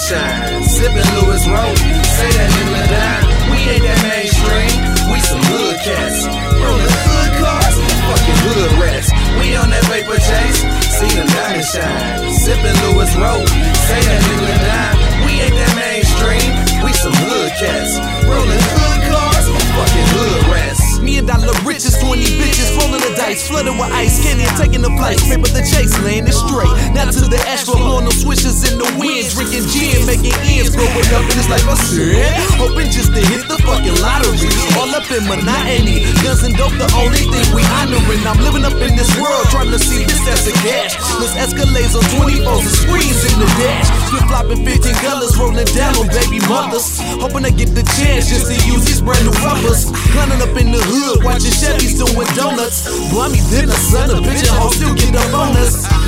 shine. Sippin' Louis Road, say that nigga dime. We ain't that mainstream, we some hood cats. Rollin' hood cars, fucking hood rats. We on that paper chase, see them diamond shine. Sippin' Louis Road, say that nigga dime. We ain't that mainstream, we some hood cats. Rollin' hood cars, fucking hood rats. Million dollar riches, 20 bitches, rolling the dice, flooded with ice, candy and taking flight. Paper the chase, laying it straight. Now to the asphalt, blowing them switches in the wind, drinking gin, making ends, growing up in this life I said. Hoping just to hit the fucking lottery. Up in monotony, guns and dope, the only thing we honoring. I'm living up in this world, trying to see this as a cash. Let's escalades on 24s and screens in the dash. Flip flopping 15 colors, rolling down on baby mothers. Hoping to get the chance just to use these brand new rubbers. Climbing up in the hood, watching Chevys doing donuts. Boy, me dinner, son, a pigeon hole still get up on us.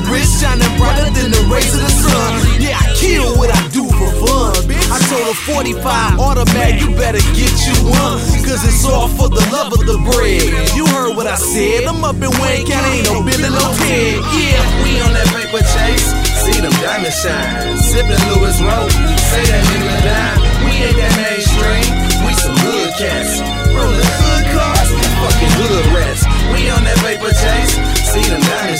My wrist, shining brighter than the rays of the sun. Yeah, I kill what I do for fun. I told her 45 automatic, you better get you one. Cause it's all for the love of the bread. You heard what I said, I'm up in Wayne County, ain't no Bill and no Ted. Yeah, We on that paper chase, see them diamonds shine. Sippin' Louis Road, say that nigga dime. We ain't that mainstream, we some hood cats. Rollin' hood cars, fucking hood rats. We on that paper chase,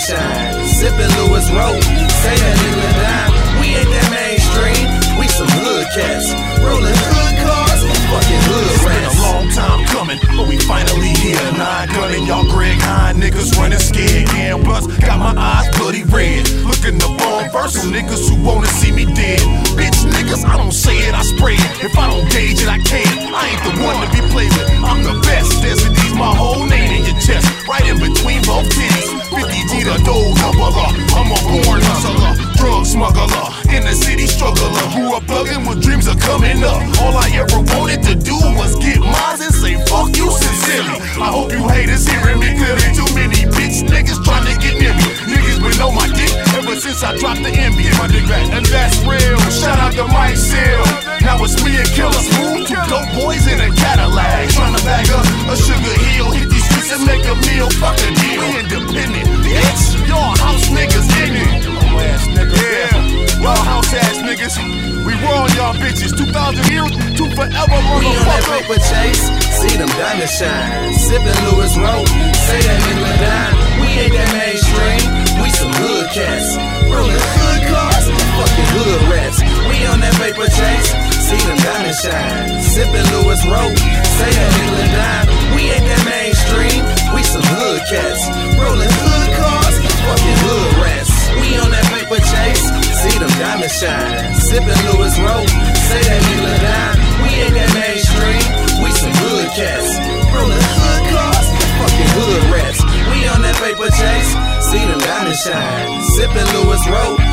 them diamonds shine. Sippin' Louis Road, that nigga dime. We ain't that mainstream, we some hood cats. Rollin' hood cars, fucking hood It's been rats. a long time coming, but we finally here. Nine gunning, y'all Greg Hine niggas running scared. Gang bus, got my eyes bloody red. Looking up on verse on niggas who wanna see me smuggler, in the city struggler. Grew up bugging with dreams of coming up. All paper chase, see them diamonds shine. Sippin' Louis Road, say that nigga dime. We ain't that mainstream, we some hood cats. Rollin' hood cars, fucking hood rats. We on that paper chase, see them diamonds shine. Sippin' Louis Road, say that nigga dime. We ain't that mainstream, we some hood cats. Rollin' hood cars, fucking hood rats. We on that paper chase, see them diamonds shine. Sippin' Louis Road, say that nigga dime. Them diamonds shine. Sippin' Louis Road,